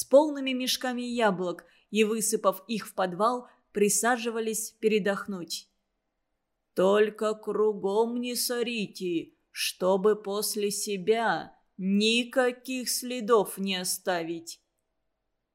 с полными мешками яблок и, высыпав их в подвал, присаживались передохнуть. «Только кругом не сорите, чтобы после себя никаких следов не оставить».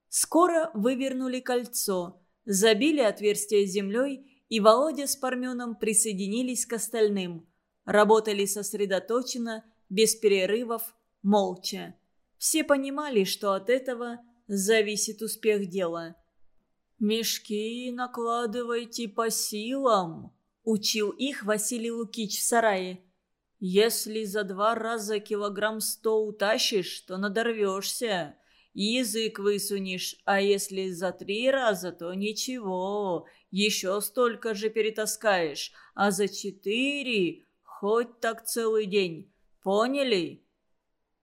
Скоро вывернули кольцо, забили отверстие землей, и Володя с Парменом присоединились к остальным. Работали сосредоточенно, без перерывов, молча. Все понимали, что от этого зависит успех дела. «Мешки накладывайте по силам», – учил их Василий Лукич в сарае. «Если за два раза килограмм сто утащишь, то надорвешься, язык высунешь, а если за три раза, то ничего, еще столько же перетаскаешь, а за четыре хоть так целый день. Поняли?»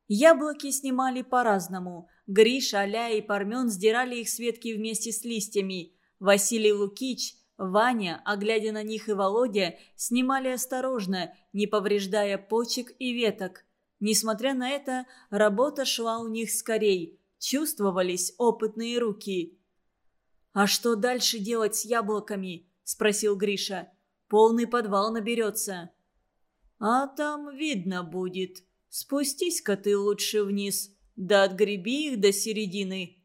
Яблоки снимали по-разному. Гриша, Аля и Пармен сдирали их с ветки вместе с листьями. Василий Лукич, Ваня, а глядя на них и Володя, снимали осторожно, не повреждая почек и веток. Несмотря на это, работа шла у них скорей. Чувствовались опытные руки. «А что дальше делать с яблоками?» – спросил Гриша. «Полный подвал наберется». «А там видно будет», Спустись-ка ты лучше вниз, да отгреби их до середины».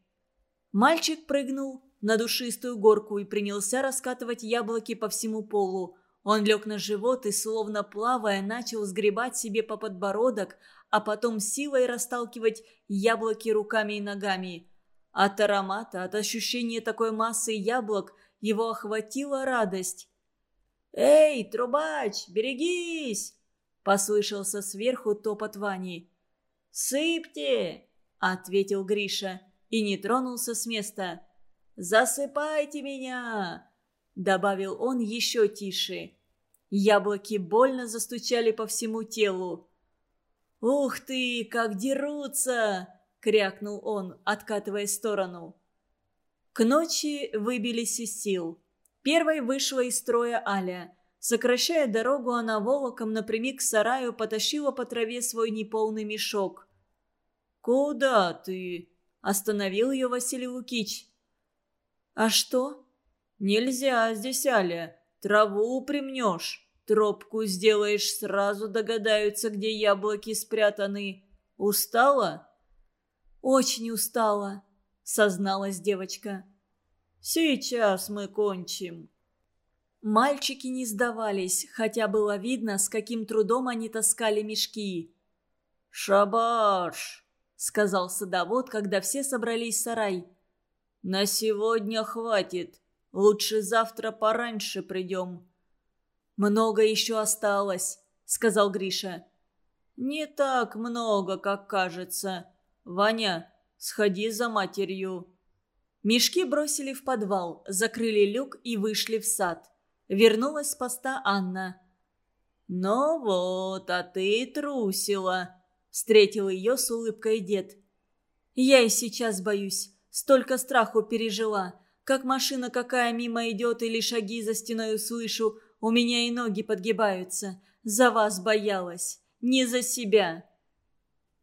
Мальчик прыгнул на душистую горку и принялся раскатывать яблоки по всему полу. Он лег на живот и, словно плавая, начал сгребать себе по подбородок, а потом силой расталкивать яблоки руками и ногами. От аромата, от ощущения такой массы яблок его охватила радость. «Эй, трубач, берегись!» Послышался сверху топот Вани. «Сыпьте!» – ответил Гриша и не тронулся с места. «Засыпайте меня!» – добавил он еще тише. Яблоки больно застучали по всему телу. «Ух ты, как дерутся!» – крякнул он, откатывая сторону. К ночи выбились из сил. Первой вышла из строя Аля. Сокращая дорогу, она волоком напрямик к сараю потащила по траве свой неполный мешок. «Куда ты?» – остановил ее Василий Лукич. «А что?» «Нельзя здесь, Аля. Траву примнешь. Тропку сделаешь, сразу догадаются, где яблоки спрятаны. Устала?» «Очень устала», – созналась девочка. «Сейчас мы кончим», Мальчики не сдавались, хотя было видно, с каким трудом они таскали мешки. «Шабаш!» — сказал садовод, когда все собрались в сарай. «На сегодня хватит. Лучше завтра пораньше придем». «Много еще осталось», — сказал Гриша. «Не так много, как кажется. Ваня, сходи за матерью». Мешки бросили в подвал, закрыли люк и вышли в сад. Вернулась с поста Анна. «Ну вот, а ты трусила», — встретил ее с улыбкой дед. «Я и сейчас боюсь. Столько страху пережила. Как машина какая мимо идет или шаги за стеной услышу, у меня и ноги подгибаются. За вас боялась, не за себя».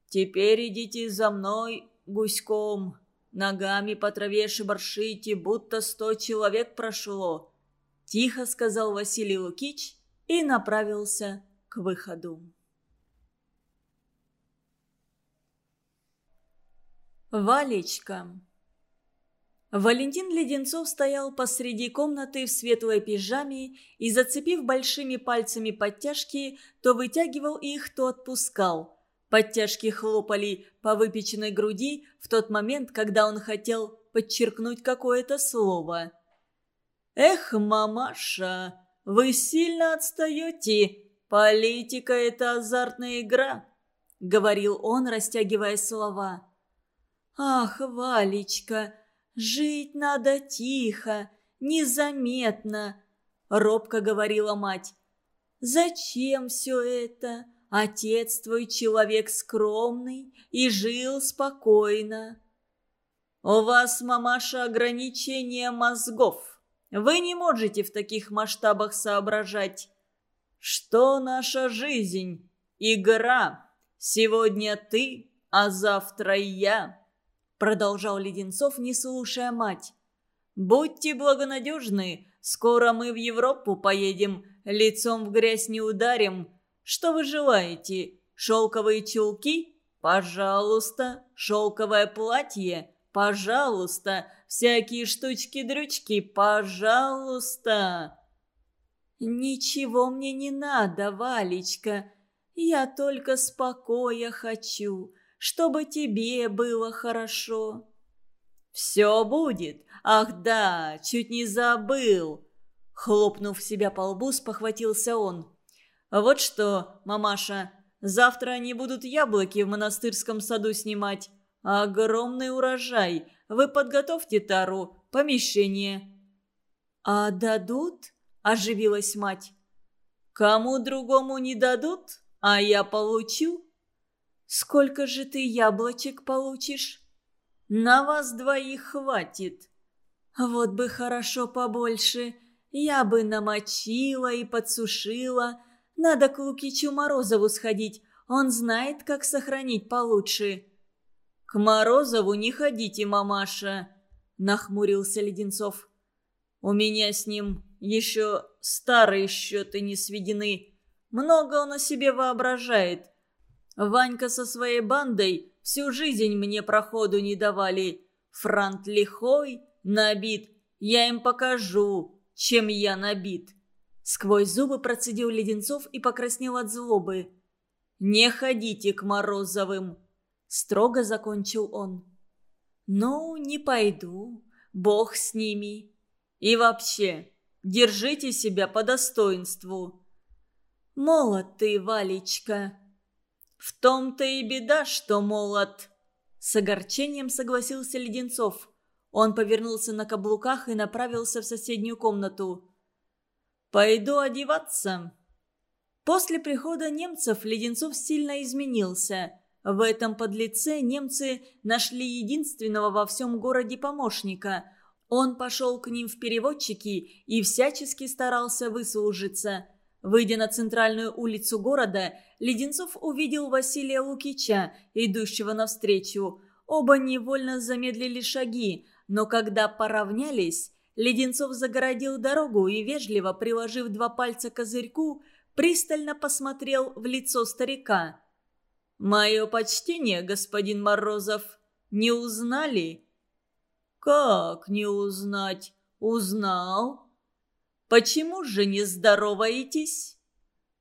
«Теперь идите за мной гуськом. Ногами по траве шебаршите, будто сто человек прошло. – тихо сказал Василий Лукич и направился к выходу. Валечка Валентин Леденцов стоял посреди комнаты в светлой пижаме и, зацепив большими пальцами подтяжки, то вытягивал их, то отпускал. Подтяжки хлопали по выпеченной груди в тот момент, когда он хотел подчеркнуть какое-то слово – «Эх, мамаша, вы сильно отстаете. Политика – это азартная игра», – говорил он, растягивая слова. «Ах, Валечка, жить надо тихо, незаметно», – робко говорила мать. «Зачем все это? Отец твой человек скромный и жил спокойно». «У вас, мамаша, ограничение мозгов», вы не можете в таких масштабах соображать. Что наша жизнь? Игра. Сегодня ты, а завтра я. — продолжал Леденцов, не слушая мать. «Будьте благонадежны, скоро мы в Европу поедем, лицом в грязь не ударим. Что вы желаете? Шелковые чулки? Пожалуйста. Шелковое платье? Пожалуйста. Всякие штучки-дрючки? Пожалуйста». «Ничего мне не надо, Валечка. Я только спокоя хочу, чтобы тебе было хорошо». «Все будет. Ах да, чуть не забыл!» Хлопнув себя по лбу, спохватился он. «Вот что, мамаша, завтра они будут яблоки в монастырском саду снимать. Огромный урожай. Вы подготовьте тару, помещение». «А дадут?» – оживилась мать. «Кому другому не дадут, а я получу». «Сколько же ты яблочек получишь?» На вас двоих хватит. Вот бы хорошо побольше. Я бы намочила и подсушила. Надо к Лукичу Морозову сходить. Он знает, как сохранить получше. К Морозову не ходите, мамаша, нахмурился Леденцов. У меня с ним еще старые счеты не сведены. Много он о себе воображает. Ванька со своей бандой Всю жизнь мне проходу не давали. Франт лихой, набит. Я им покажу, чем я набит». Сквозь зубы процедил Леденцов и покраснел от злобы. «Не ходите к Морозовым!» Строго закончил он. «Ну, не пойду. Бог с ними. И вообще, держите себя по достоинству». «Молод ты, Валечка!» «В том-то и беда, что молод!» С огорчением согласился Леденцов. Он повернулся на каблуках и направился в соседнюю комнату. «Пойду одеваться». После прихода немцев Леденцов сильно изменился. В этом подлеце немцы нашли единственного во всем городе помощника. Он пошел к ним в переводчики и всячески старался выслужиться – Выйдя на центральную улицу города, Леденцов увидел Василия Лукича, идущего навстречу. Оба невольно замедлили шаги, но когда поравнялись, Леденцов загородил дорогу и, вежливо приложив два пальца к козырьку, пристально посмотрел в лицо старика. «Мое почтение, господин Морозов, не узнали?» «Как не узнать? Узнал. Почему же не здороваетесь?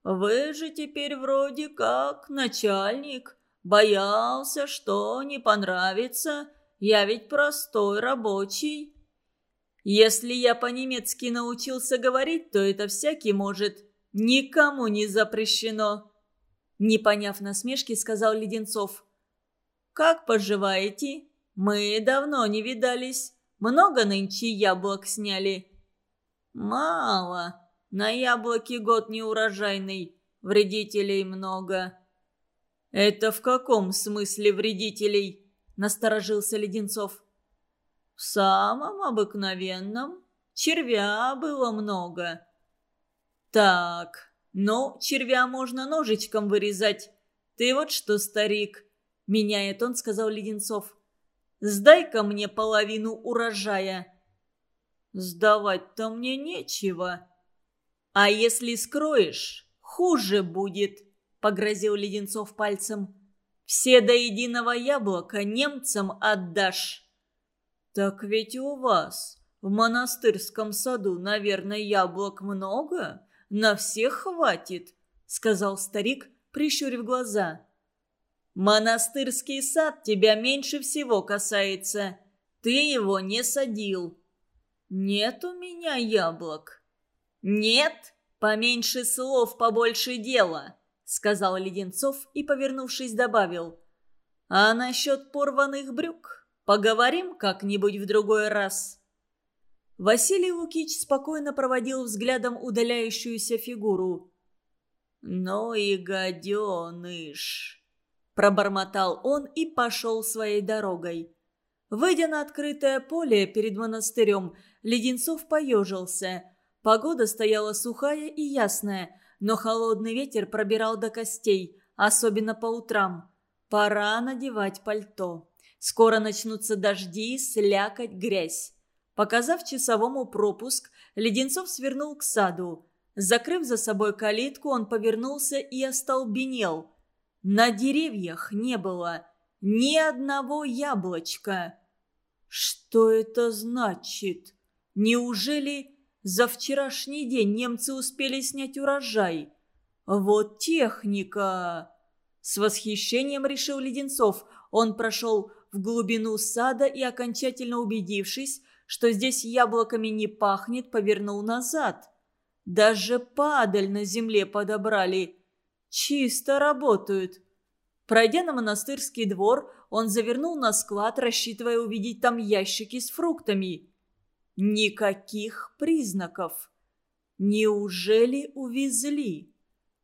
Вы же теперь вроде как начальник. Боялся, что не понравится. Я ведь простой рабочий. Если я по-немецки научился говорить, то это всякий может. Никому не запрещено. Не поняв насмешки, сказал Леденцов. «Как поживаете? Мы давно не видались. Много нынче яблок сняли». «Мало. На яблоки год неурожайный. Вредителей много». «Это в каком смысле вредителей?» – насторожился Леденцов. «В самом обыкновенном. Червя было много». «Так, ну, червя можно ножичком вырезать. Ты вот что, старик!» – меняет он, сказал Леденцов. «Сдай-ка мне половину урожая». Сдавать-то мне нечего. А если скроешь, хуже будет, погрозил Леденцов пальцем. Все до единого яблока немцам отдашь. Так ведь у вас в монастырском саду, наверное, яблок много? На всех хватит, сказал старик, прищурив глаза. Монастырский сад тебя меньше всего касается. Ты его не садил. «Нет у меня яблок». «Нет? Поменьше слов, побольше дела», — сказал Леденцов и, повернувшись, добавил. «А насчет порванных брюк поговорим как-нибудь в другой раз». Василий Лукич спокойно проводил взглядом удаляющуюся фигуру. «Ну и гаденыш!» Пробормотал он и пошел своей дорогой. Выйдя на открытое поле перед монастырем, Леденцов поежился. Погода стояла сухая и ясная, но холодный ветер пробирал до костей, особенно по утрам. Пора надевать пальто. Скоро начнутся дожди, слякоть, грязь. Показав часовому пропуск, Леденцов свернул к саду. Закрыв за собой калитку, он повернулся и остолбенел. На деревьях не было ни одного яблочка. Что это значит? Неужели за вчерашний день немцы успели снять урожай? Вот техника! С восхищением решил Леденцов. Он прошел в глубину сада и, окончательно убедившись, что здесь яблоками не пахнет, повернул назад. Даже падаль на земле подобрали. Чисто работают. Пройдя на монастырский двор, он завернул на склад, рассчитывая увидеть там ящики с фруктами. Никаких признаков. Неужели увезли?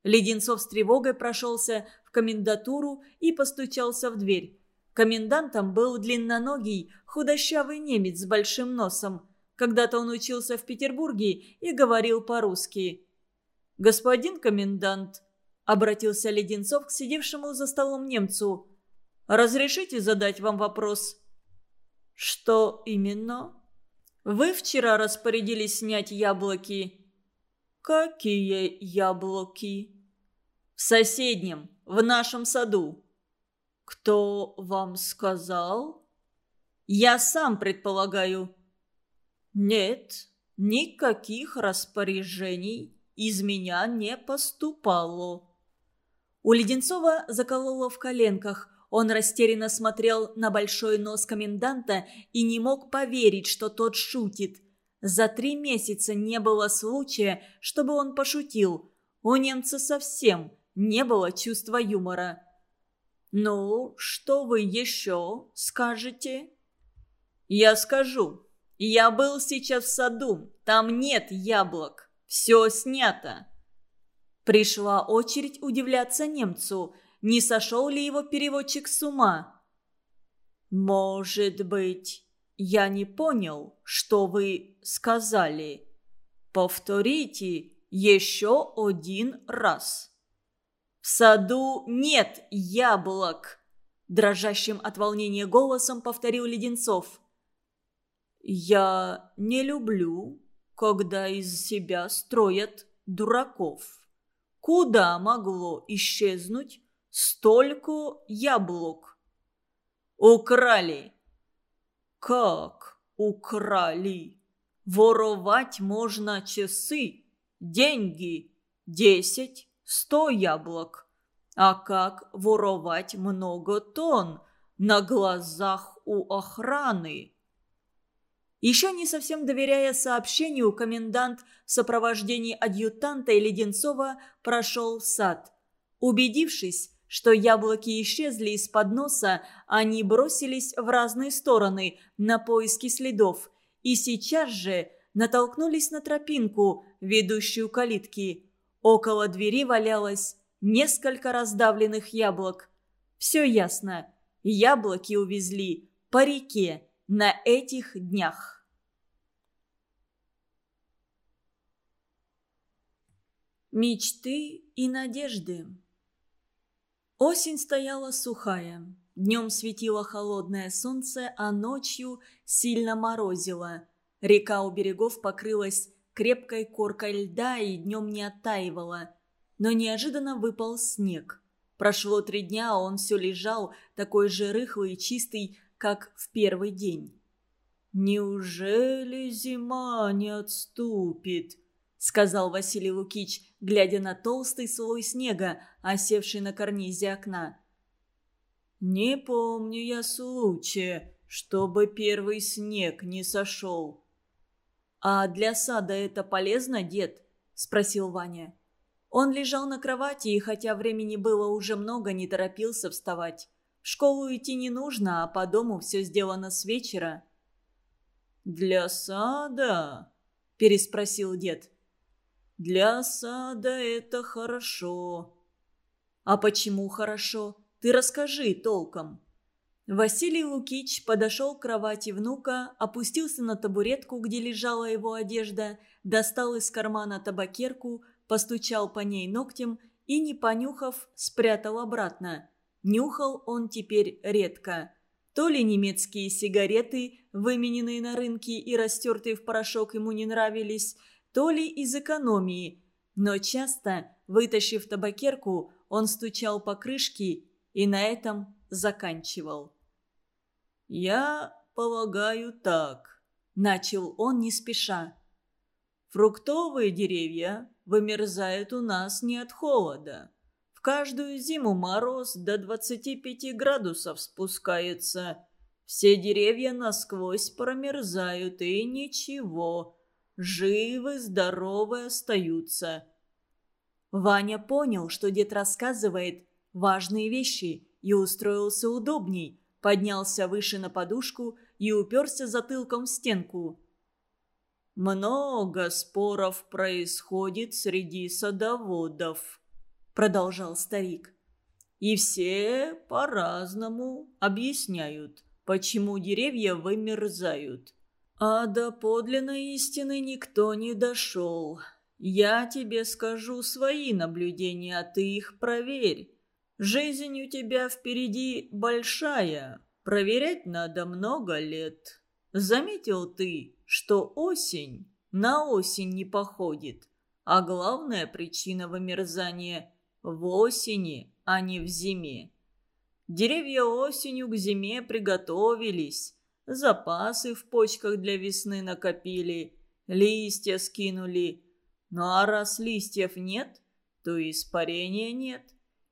Леденцов с тревогой прошелся в комендатуру и постучался в дверь. Комендантом был длинноногий, худощавый немец с большим носом. Когда-то он учился в Петербурге и говорил по-русски. «Господин комендант», — обратился Леденцов к сидевшему за столом немцу, — «разрешите задать вам вопрос?» «Что именно?» «Вы вчера распорядились снять яблоки?» «Какие яблоки?» «В соседнем, в нашем саду». «Кто вам сказал?» «Я сам предполагаю». «Нет, никаких распоряжений из меня не поступало». У Леденцова закололо в коленках. Он растерянно смотрел на большой нос коменданта и не мог поверить, что тот шутит. За три месяца не было случая, чтобы он пошутил. У немца совсем не было чувства юмора. «Ну, что вы еще скажете?» «Я скажу. Я был сейчас в саду. Там нет яблок. Все снято». Пришла очередь удивляться немцу. Не сошел ли его переводчик с ума? «Может быть, я не понял, что вы сказали. Повторите еще один раз». «В саду нет яблок!» Дрожащим от волнения голосом повторил Леденцов. «Я не люблю, когда из себя строят дураков. Куда могло исчезнуть столько яблок?» «Украли!» «Как украли? Воровать можно часы, деньги, десять, сто яблок. А как воровать много тонн на глазах у охраны? Еще не совсем доверяя сообщению, комендант в сопровождении адъютанта и Леденцова прошел в сад. Убедившись, что яблоки исчезли из-под носа, они бросились в разные стороны на поиски следов и сейчас же натолкнулись на тропинку, ведущую к калитке. Около двери валялось несколько раздавленных яблок. Все ясно. Яблоки увезли по реке на этих днях. Мечты и надежды Осень стояла сухая. Днем светило холодное солнце, а ночью сильно морозило. Река у берегов покрылась крепкой коркой льда и днем не оттаивала. Но неожиданно выпал снег. Прошло три дня, а он все лежал, такой же рыхлый и чистый, как в первый день. «Неужели зима не отступит?» — сказал Василий Лукич, глядя на толстый слой снега, осевший на карнизе окна. «Не помню я случая, чтобы первый снег не сошел. «А для сада это полезно, дед?» – спросил Ваня. Он лежал на кровати и, хотя времени было уже много, не торопился вставать. В школу идти не нужно, а по дому все сделано с вечера. «Для сада?» – переспросил дед. «Для сада это хорошо». «А почему хорошо? Ты расскажи толком». Василий Лукич подошел к кровати внука, опустился на табуретку, где лежала его одежда, достал из кармана табакерку, постучал по ней ногтем и, не понюхав, спрятал обратно. Нюхал он теперь редко. То ли немецкие сигареты, вымененные на рынке и растертые в порошок, ему не нравились, то ли из экономии. Но часто, вытащив табакерку, он стучал по крышке и на этом заканчивал. «Я полагаю так», — начал он не спеша. «Фруктовые деревья вымерзают у нас не от холода. В каждую зиму мороз до 25 градусов спускается. Все деревья насквозь промерзают, и ничего, живы, здоровы остаются». Ваня понял, что дед рассказывает важные вещи и устроился удобней, поднялся выше на подушку и уперся затылком в стенку. «Много споров происходит среди садоводов», — продолжал старик. «И все по-разному объясняют, почему деревья вымерзают. А до подлинной истины никто не дошел. Я тебе скажу свои наблюдения, а ты их проверь. Жизнь у тебя впереди большая, проверять надо много лет. Заметил ты, что осень на осень не походит, а главная причина вымерзания в осени, а не в зиме. Деревья осенью к зиме приготовились, запасы в почках для весны накопили, листья скинули. Ну а раз листьев нет, то испарения нет.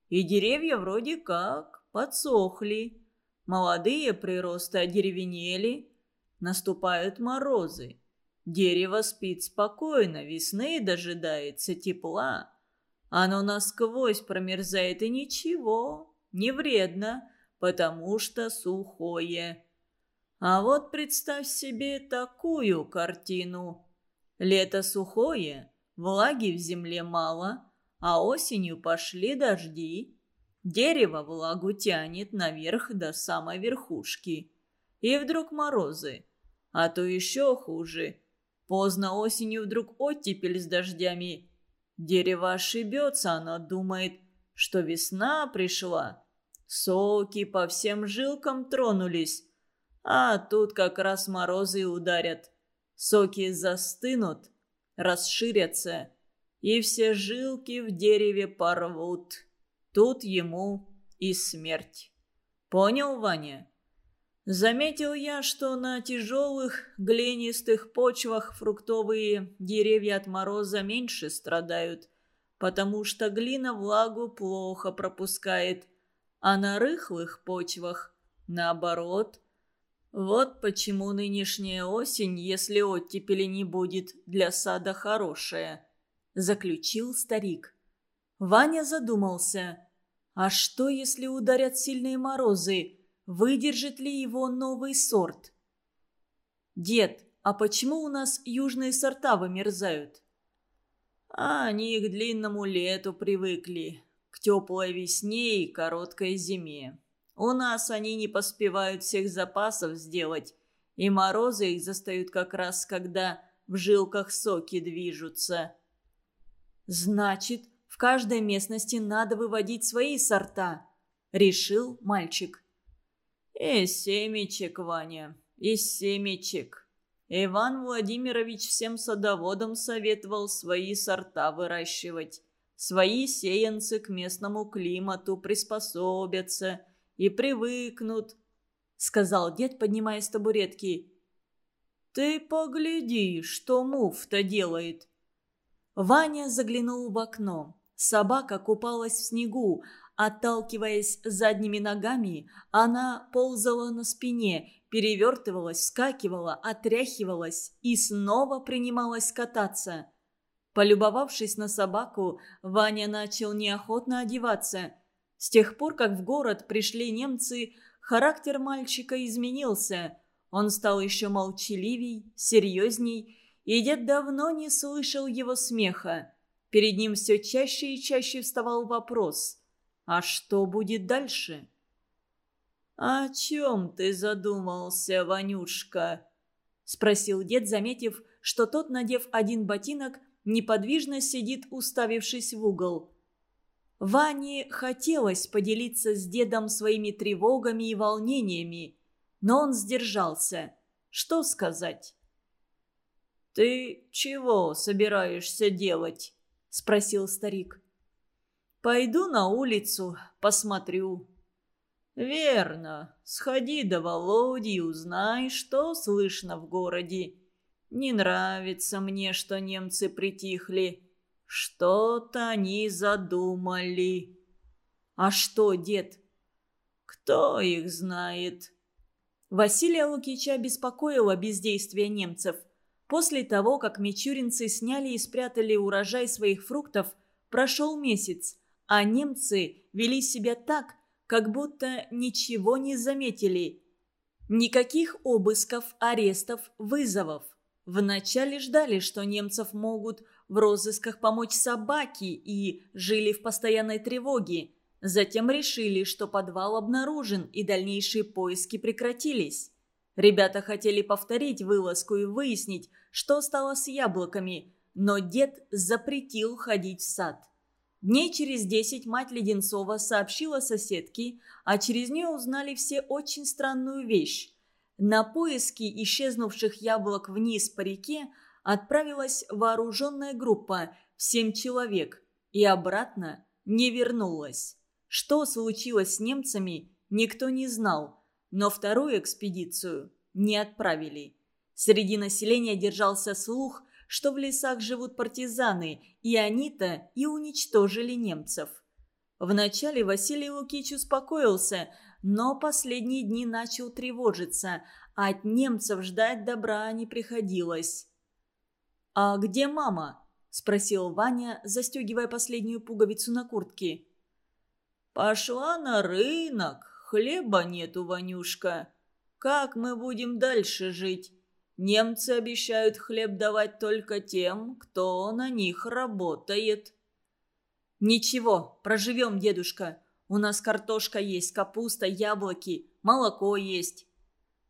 И деревья вроде как подсохли. Молодые приросты одеревенели. Наступают морозы. Дерево спит спокойно, весны дожидается тепла. Оно насквозь промерзает и ничего, не вредно, потому что сухое. А вот представь себе такую картину. Лето сухое, влаги в земле мало – а осенью пошли дожди. Дерево влагу тянет наверх до самой верхушки. И вдруг морозы. А то еще хуже. Поздно осенью вдруг оттепель с дождями. Дерево ошибется, оно думает, что весна пришла. Соки по всем жилкам тронулись. А тут как раз морозы ударят. Соки застынут, расширятся и все жилки в дереве порвут. Тут ему и смерть. Понял, Ваня? Заметил я, что на тяжелых глинистых почвах фруктовые деревья от мороза меньше страдают, потому что глина влагу плохо пропускает, а на рыхлых почвах, наоборот. Вот почему нынешняя осень, если оттепели не будет, для сада хорошая заключил старик. Ваня задумался. А что, если ударят сильные морозы? Выдержит ли его новый сорт? Дед, а почему у нас южные сорта вымерзают? А они к длинному лету привыкли, к теплой весне и короткой зиме. У нас они не поспевают всех запасов сделать, и морозы их застают как раз, когда в жилках соки движутся. «Значит, в каждой местности надо выводить свои сорта», — решил мальчик. «Из семечек, Ваня, из семечек. Иван Владимирович всем садоводам советовал свои сорта выращивать. Свои сеянцы к местному климату приспособятся и привыкнут», — сказал дед, поднимаясь с табуретки. «Ты погляди, что муфта делает», Ваня заглянул в окно. Собака купалась в снегу. Отталкиваясь задними ногами, она ползала на спине, перевертывалась, скакивала, отряхивалась и снова принималась кататься. Полюбовавшись на собаку, Ваня начал неохотно одеваться. С тех пор, как в город пришли немцы, характер мальчика изменился. Он стал еще молчаливей, серьезней и дед давно не слышал его смеха. Перед ним все чаще и чаще вставал вопрос «А что будет дальше?» «О чем ты задумался, Ванюшка?» — спросил дед, заметив, что тот, надев один ботинок, неподвижно сидит, уставившись в угол. Ване хотелось поделиться с дедом своими тревогами и волнениями. но он сдержался. Что сказать? «Ты чего собираешься делать?» – спросил старик. «Пойду на улицу, посмотрю». «Верно. Сходи до Володи и узнай, что слышно в городе. Не нравится мне, что немцы притихли. Что-то они задумали». «А что, дед?» «Кто их знает?» Василия Лукича беспокоило бездействие немцев. После того, как мичуринцы сняли и спрятали урожай своих фруктов, прошел месяц, а немцы вели себя так, как будто ничего не заметили. Никаких обысков, арестов, вызовов. Вначале ждали, что немцев могут в розысках помочь собаки и жили в постоянной тревоге. Затем решили, что подвал обнаружен и дальнейшие поиски прекратились. Ребята хотели повторить вылазку и выяснить, что стало с яблоками, но дед запретил ходить в сад. Дней через десять мать Леденцова сообщила соседке, а через нее узнали все очень странную вещь. На поиски исчезнувших яблок вниз по реке отправилась вооруженная группа в семь человек и обратно не вернулась. Что случилось с немцами, никто не знал, но вторую экспедицию не отправили. Среди населения держался слух, что в лесах живут партизаны, и они-то и уничтожили немцев. Вначале Василий Лукич успокоился, но последние дни начал тревожиться, а от немцев ждать добра не приходилось. «А где мама?» – спросил Ваня, застегивая последнюю пуговицу на куртке. «Пошла на рынок. Хлеба нету, Ванюшка. Как мы будем дальше жить? Немцы обещают хлеб давать только тем, кто на них работает». «Ничего, проживем, дедушка. У нас картошка есть, капуста, яблоки, молоко есть».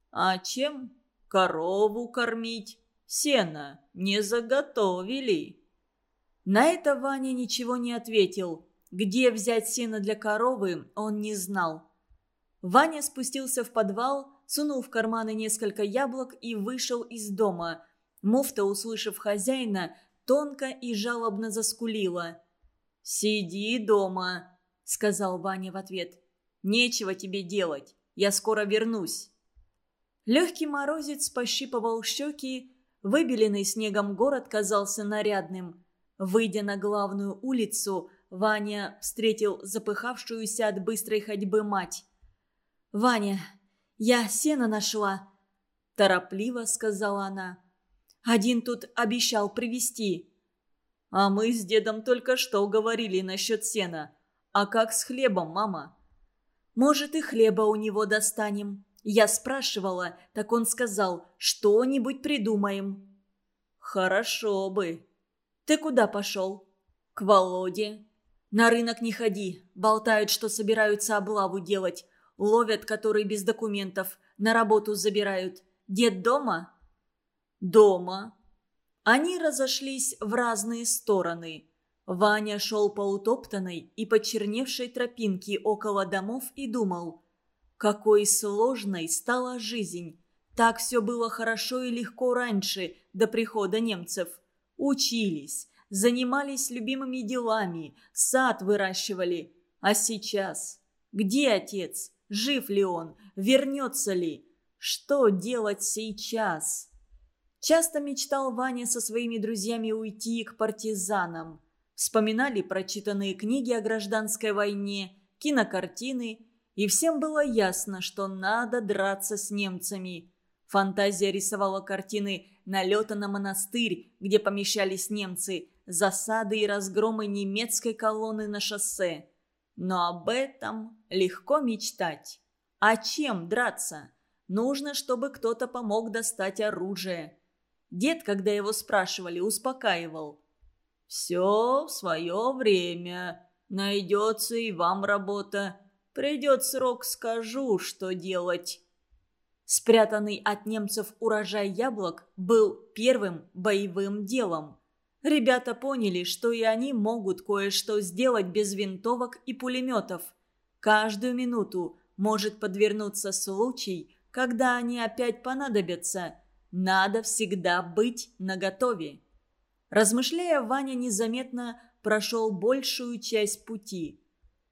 «А чем? Корову кормить? Сено не заготовили». На это Ваня ничего не ответил. Где взять сено для коровы, он не знал. Ваня спустился в подвал, сунул в карманы несколько яблок и вышел из дома. Муфта, услышав хозяина, тонко и жалобно заскулила. «Сиди дома», — сказал Ваня в ответ. «Нечего тебе делать. Я скоро вернусь». Легкий морозец пощипывал щеки, выбеленный снегом город казался нарядным. Выйдя на главную улицу, Ваня встретил запыхавшуюся от быстрой ходьбы мать. «Ваня, я сено нашла», – торопливо сказала она. «Один тут обещал привезти». «А мы с дедом только что говорили насчет сена. А как с хлебом, мама?» «Может, и хлеба у него достанем». Я спрашивала, так он сказал, что-нибудь придумаем. «Хорошо бы». «Ты куда пошел?» «К Володе». На рынок не ходи. Болтают, что собираются облаву делать. Ловят, которые без документов. На работу забирают. Дед дома? Дома. Они разошлись в разные стороны. Ваня шел по утоптанной и почерневшей тропинке около домов и думал, какой сложной стала жизнь. Так все было хорошо и легко раньше, до прихода немцев. Учились, занимались любимыми делами, сад выращивали. А сейчас? Где отец? Жив ли он? Вернется ли? Что делать сейчас? Часто мечтал Ваня со своими друзьями уйти к партизанам. Вспоминали прочитанные книги о гражданской войне, кинокартины, и всем было ясно, что надо драться с немцами. Фантазия рисовала картины налета на монастырь, где помещались немцы, засады и разгромы немецкой колонны на шоссе. Но об этом легко мечтать. А чем драться? Нужно, чтобы кто-то помог достать оружие. Дед, когда его спрашивали, успокаивал. «Все в свое время. Найдется и вам работа. Придет срок, скажу, что делать». Спрятанный от немцев урожай яблок был первым боевым делом. Ребята поняли, что и они могут кое-что сделать без винтовок и пулеметов. Каждую минуту может подвернуться случай, когда они опять понадобятся. Надо всегда быть наготове. Размышляя, Ваня незаметно прошел большую часть пути.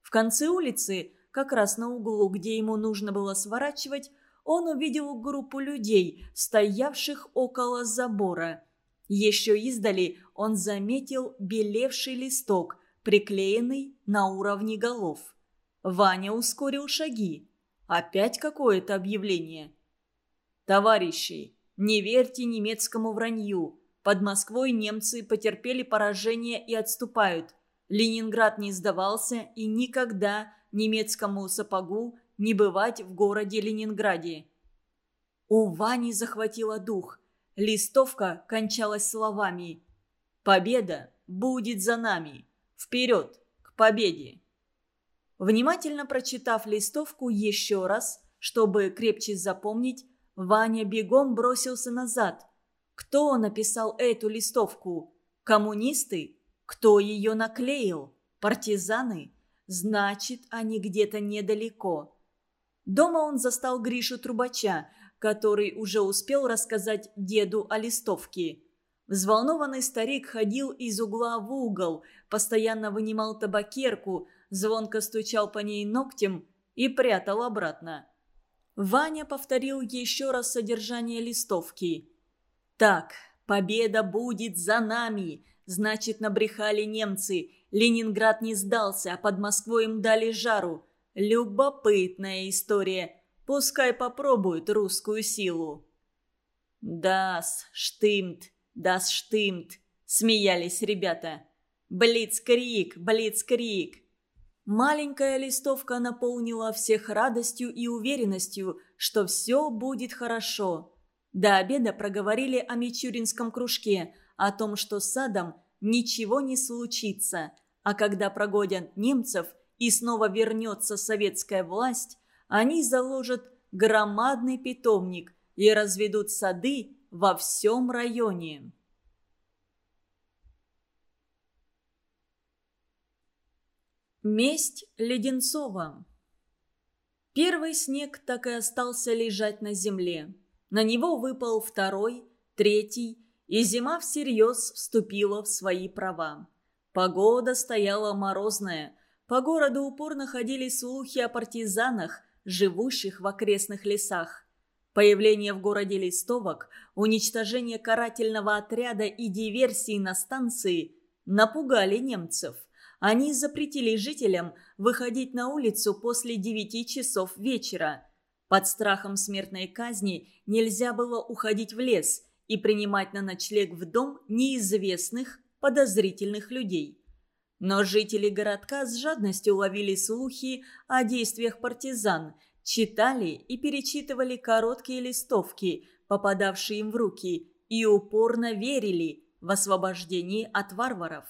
В конце улицы, как раз на углу, где ему нужно было сворачивать, он увидел группу людей, стоявших около забора. Еще издали он заметил белевший листок, приклеенный на уровне голов. Ваня ускорил шаги. Опять какое-то объявление. «Товарищи, не верьте немецкому вранью. Под Москвой немцы потерпели поражение и отступают. Ленинград не сдавался и никогда немецкому сапогу не бывать в городе Ленинграде. У Вани захватило дух. Листовка кончалась словами «Победа будет за нами! Вперед, к победе!» Внимательно прочитав листовку еще раз, чтобы крепче запомнить, Ваня бегом бросился назад. Кто написал эту листовку? Коммунисты? Кто ее наклеил? Партизаны? Значит, они где-то недалеко. Дома он застал Гришу Трубача, который уже успел рассказать деду о листовке. Взволнованный старик ходил из угла в угол, постоянно вынимал табакерку, звонко стучал по ней ногтем и прятал обратно. Ваня повторил еще раз содержание листовки. «Так, победа будет за нами!» Значит, набрехали немцы. Ленинград не сдался, а под Москвой им дали жару. Любопытная история. Пускай попробуют русскую силу. «Дас штымт, дас штымт», — смеялись ребята. «Блицкрик, блицкрик». Маленькая листовка наполнила всех радостью и уверенностью, что все будет хорошо. До обеда проговорили о Мичуринском кружке, о том, что садом ничего не случится, а когда прогодят немцев и снова вернется советская власть, они заложат громадный питомник и разведут сады во всем районе. Месть Леденцова Первый снег так и остался лежать на земле. На него выпал второй, третий, и зима всерьез вступила в свои права. Погода стояла морозная. По городу упорно ходили слухи о партизанах, живущих в окрестных лесах. Появление в городе листовок, уничтожение карательного отряда и диверсии на станции напугали немцев. Они запретили жителям выходить на улицу после девяти часов вечера. Под страхом смертной казни нельзя было уходить в лес и принимать на ночлег в дом неизвестных подозрительных людей. Но жители городка с жадностью ловили слухи о действиях партизан, читали и перечитывали короткие листовки, попадавшие им в руки, и упорно верили в освобождение от варваров.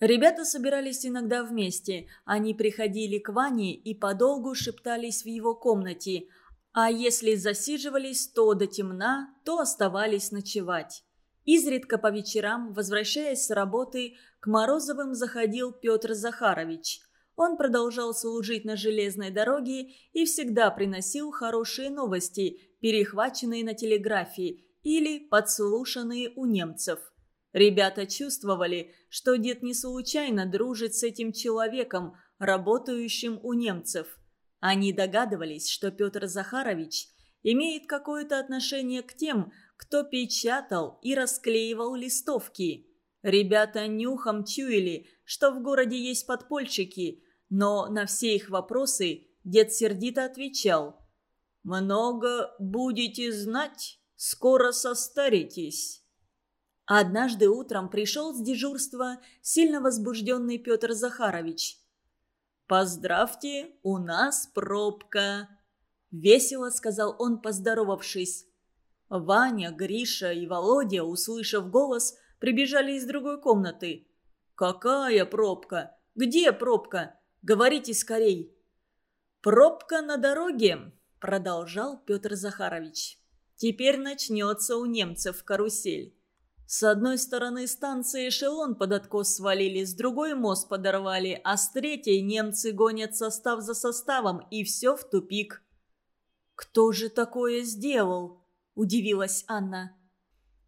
Ребята собирались иногда вместе. Они приходили к Ване и подолгу шептались в его комнате. А если засиживались, то до темна, то оставались ночевать. Изредка по вечерам, возвращаясь с работы, к Морозовым заходил Петр Захарович. Он продолжал служить на железной дороге и всегда приносил хорошие новости, перехваченные на телеграфии или подслушанные у немцев. Ребята чувствовали, что дед не случайно дружит с этим человеком, работающим у немцев. Они догадывались, что Петр Захарович имеет какое-то отношение к тем, кто печатал и расклеивал листовки. Ребята нюхом чуяли, что в городе есть подпольщики, но на все их вопросы дед сердито отвечал «Много будете знать, скоро состаритесь». Однажды утром пришел с дежурства сильно возбужденный Петр Захарович. «Поздравьте, у нас пробка!» Весело сказал он, поздоровавшись. Ваня, Гриша и Володя, услышав голос, прибежали из другой комнаты. «Какая пробка? Где пробка? Говорите скорей!» «Пробка на дороге!» – продолжал Петр Захарович. «Теперь начнется у немцев карусель. С одной стороны станции эшелон под откос свалили, с другой мост подорвали, а с третьей немцы гонят состав за составом, и все в тупик. «Кто же такое сделал?» – удивилась Анна.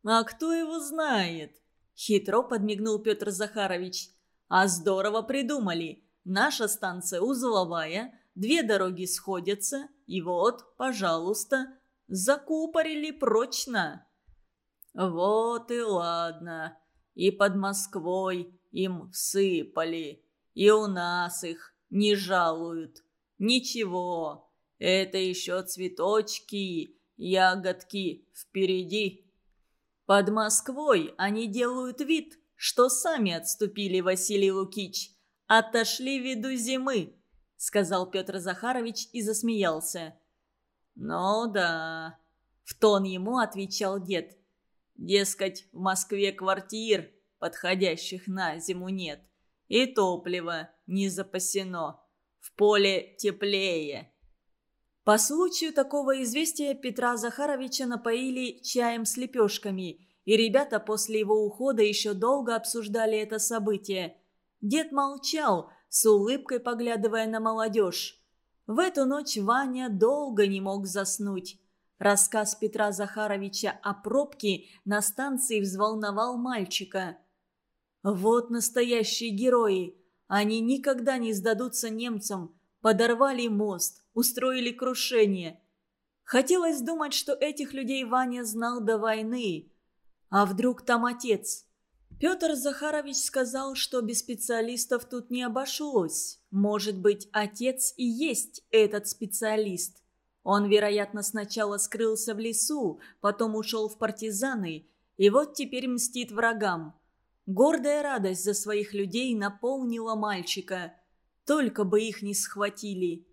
«А кто его знает?» – хитро подмигнул Петр Захарович. «А здорово придумали. Наша станция узловая, две дороги сходятся, и вот, пожалуйста, закупорили прочно». «Вот и ладно. И под Москвой им всыпали, и у нас их не жалуют. Ничего, это еще цветочки, ягодки впереди. Под Москвой они делают вид, что сами отступили, Василий Лукич. Отошли виду зимы, сказал Петр Захарович и засмеялся. Ну да, в тон ему отвечал дед. Дескать, в Москве квартир, подходящих на зиму, нет. И топлива не запасено. В поле теплее. По случаю такого известия Петра Захаровича напоили чаем с лепешками, и ребята после его ухода еще долго обсуждали это событие. Дед молчал, с улыбкой поглядывая на молодежь. В эту ночь Ваня долго не мог заснуть. Рассказ Петра Захаровича о пробке на станции взволновал мальчика. «Вот настоящие герои! Они никогда не сдадутся немцам!» подорвали мост, устроили крушение. Хотелось думать, что этих людей Ваня знал до войны. А вдруг там отец? Петр Захарович сказал, что без специалистов тут не обошлось. Может быть, отец и есть этот специалист. Он, вероятно, сначала скрылся в лесу, потом ушел в партизаны, и вот теперь мстит врагам. Гордая радость за своих людей наполнила мальчика. Только бы их не схватили.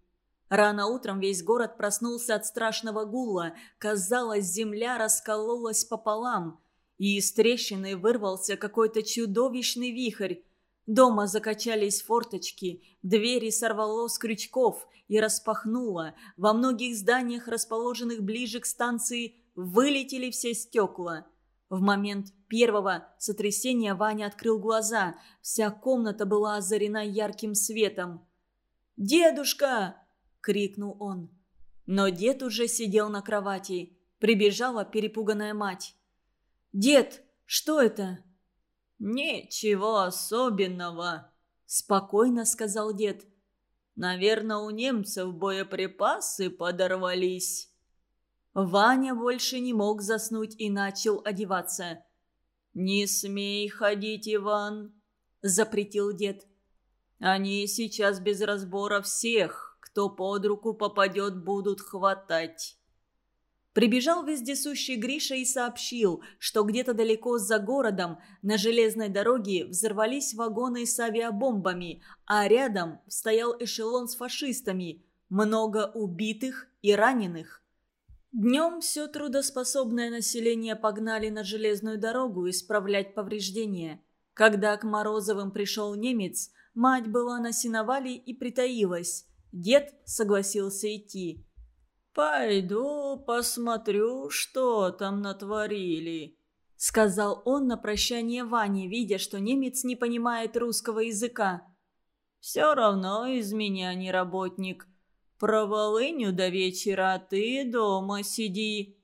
Рано утром весь город проснулся от страшного гула. Казалось, земля раскололась пополам. И из трещины вырвался какой-то чудовищный вихрь. Дома закачались форточки, двери сорвало с крючков и распахнуло. Во многих зданиях, расположенных ближе к станции, вылетели все стекла. В момент первого сотрясения Ваня открыл глаза. Вся комната была озарена ярким светом. «Дедушка!» — крикнул он. Но дед уже сидел на кровати. Прибежала перепуганная мать. «Дед, что это?» «Ничего особенного», — спокойно сказал дед. «Наверное, у немцев боеприпасы подорвались». Ваня больше не мог заснуть и начал одеваться. «Не смей ходить, Иван!» – запретил дед. «Они сейчас без разбора всех, кто под руку попадет, будут хватать». Прибежал вездесущий Гриша и сообщил, что где-то далеко за городом на железной дороге взорвались вагоны с авиабомбами, а рядом стоял эшелон с фашистами, много убитых и раненых. Днем все трудоспособное население погнали на железную дорогу исправлять повреждения. Когда к Морозовым пришел немец, мать была на сеновале и притаилась. Дед согласился идти. «Пойду посмотрю, что там натворили», — сказал он на прощание Ване, видя, что немец не понимает русского языка. «Все равно из меня не работник. Про до вечера, а ты дома сиди».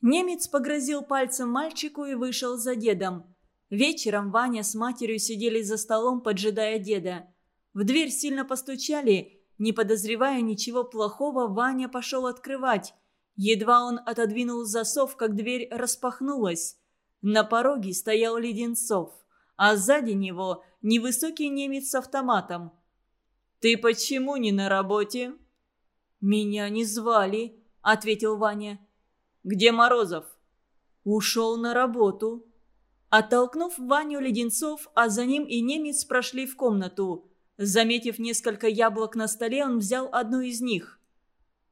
Немец погрозил пальцем мальчику и вышел за дедом. Вечером Ваня с матерью сидели за столом, поджидая деда. В дверь сильно постучали. Не подозревая ничего плохого, Ваня пошел открывать. Едва он отодвинул засов, как дверь распахнулась. На пороге стоял Леденцов, а сзади него невысокий немец с автоматом. «Ты почему не на работе?» «Меня не звали», — ответил Ваня. «Где Морозов?» «Ушел на работу». Оттолкнув Ваню Леденцов, а за ним и немец прошли в комнату. Заметив несколько яблок на столе, он взял одну из них.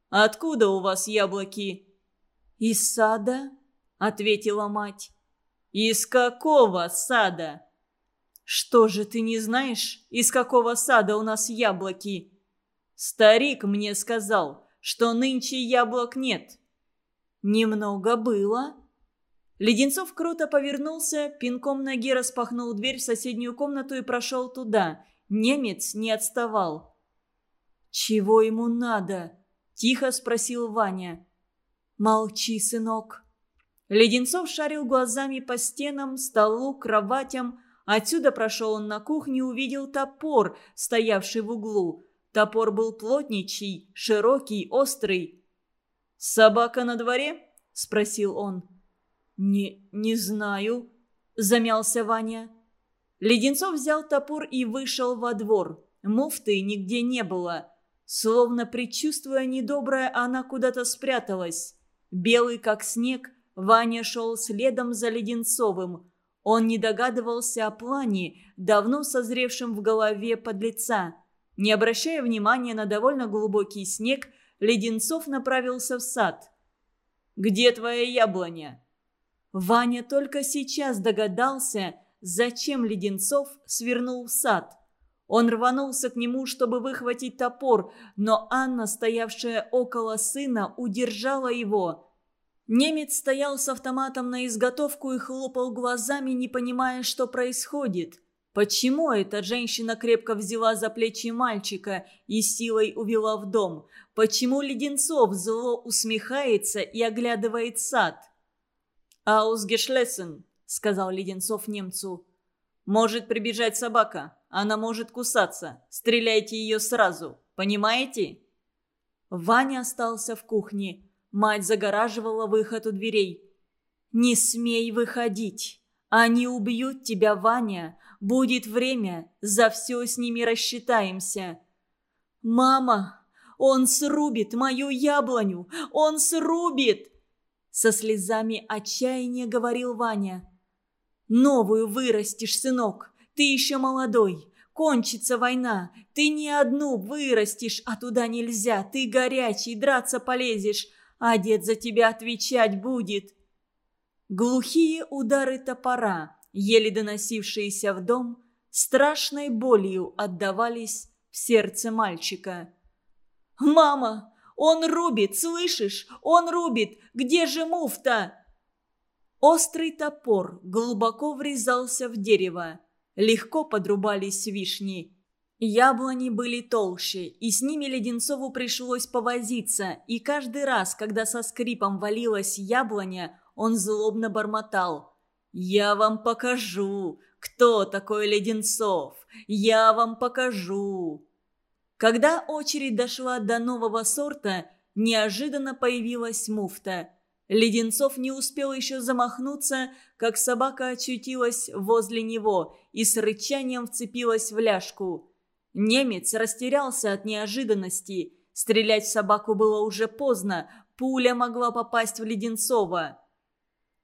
«Откуда у вас яблоки?» «Из сада», — ответила мать. «Из какого сада?» «Что же ты не знаешь, из какого сада у нас яблоки?» Старик мне сказал, что нынче яблок нет. Немного было. Леденцов круто повернулся, пинком ноги распахнул дверь в соседнюю комнату и прошел туда. Немец не отставал. «Чего ему надо?» – Тихо спросил Ваня. «Молчи, сынок». Леденцов шарил глазами по стенам, столу, кроватям. Отсюда прошел он на кухню увидел топор, стоявший в углу. Топор был плотничий, широкий, острый. «Собака на дворе?» – спросил он. «Не, не знаю», – замялся Ваня. Леденцов взял топор и вышел во двор. Муфты нигде не было. Словно предчувствуя недоброе, она куда-то спряталась. Белый, как снег, Ваня шел следом за Леденцовым. Он не догадывался о плане, давно созревшем в голове подлеца. Не обращая внимания на довольно глубокий снег, Леденцов направился в сад. «Где твоя яблоня?» Ваня только сейчас догадался, зачем Леденцов свернул в сад. Он рванулся к нему, чтобы выхватить топор, но Анна, стоявшая около сына, удержала его. Немец стоял с автоматом на изготовку и хлопал глазами, не понимая, что происходит. Почему эта женщина крепко взяла за плечи мальчика и силой увела в дом? Почему Леденцов зло усмехается и оглядывает сад? «Аусгешлессен», — сказал Леденцов немцу. «Может прибежать собака. Она может кусаться. Стреляйте ее сразу. Понимаете?» Ваня остался в кухне. Мать загораживала выход у дверей. «Не смей выходить. Они убьют тебя, Ваня. Будет время. За все с ними рассчитаемся». «Мама, он срубит мою яблоню! Он срубит!» Со слезами отчаяния говорил Ваня. «Новую вырастешь, сынок. Ты еще молодой. Кончится война. Ты не одну вырастешь, а туда нельзя. Ты горячий, драться полезешь, а дед за тебя отвечать будет». Глухие удары топора, еле доносившиеся в дом, страшной болью отдавались в сердце мальчика. «Мама, он рубит, слышишь? Он рубит! Где же муфта?» Острый топор глубоко врезался в дерево. Легко подрубались вишни. Яблони были толще, и с ними Леденцову пришлось повозиться, и каждый раз, когда со скрипом валилась яблоня, он злобно бормотал. «Я вам покажу, кто такой Леденцов! Я вам покажу!» Когда очередь дошла до нового сорта, неожиданно появилась муфта. Леденцов не успел еще замахнуться, как собака очутилась возле него и с рычанием вцепилась в ляжку. Немец растерялся от неожиданности. Стрелять в собаку было уже поздно, пуля могла попасть в Леденцова.